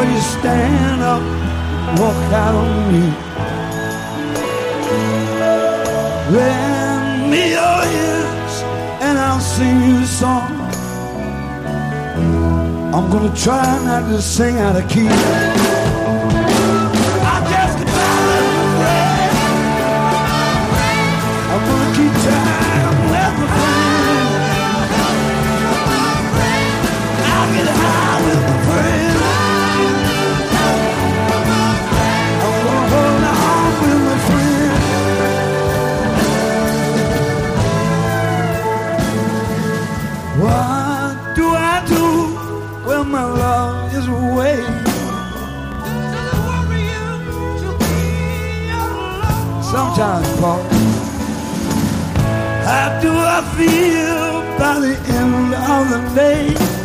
When you stand up, walk out on me. Lend me your ears and I'll sing you a song. I'm gonna try not to sing out of key. How do I feel by the end of the day?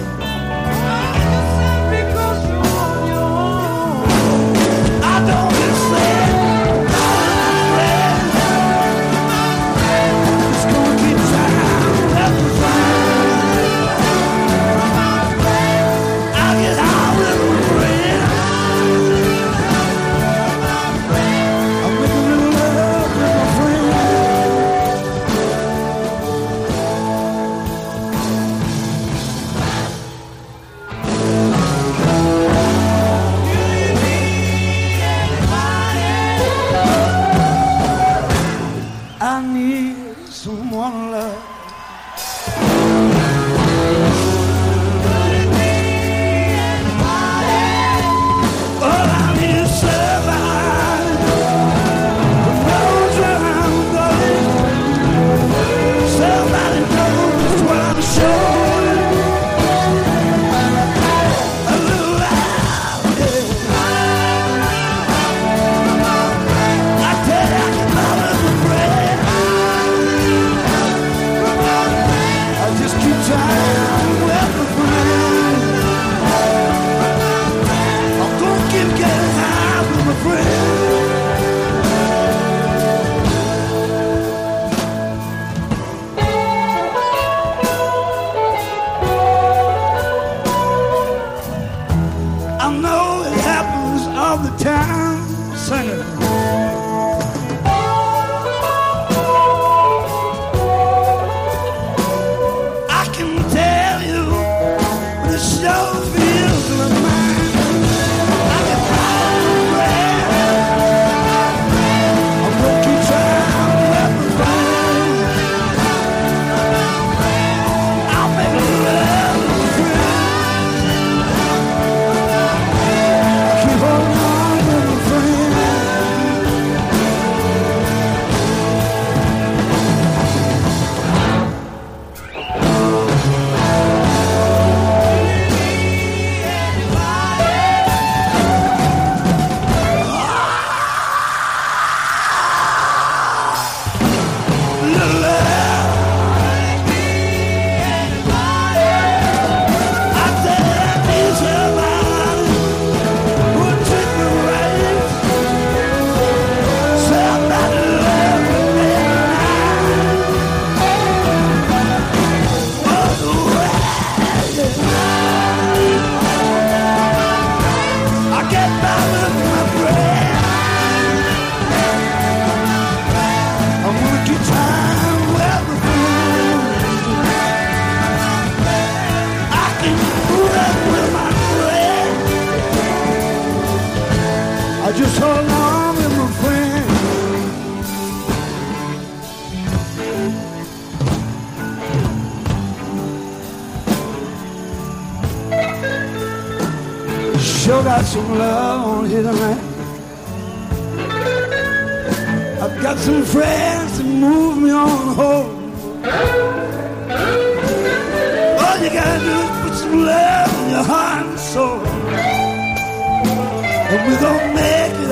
still got some love on here tonight. I've got some friends to move me on home. All you gotta do is put some love in your heart and soul. And we gon' make it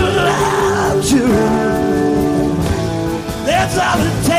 loved you. That's all it takes.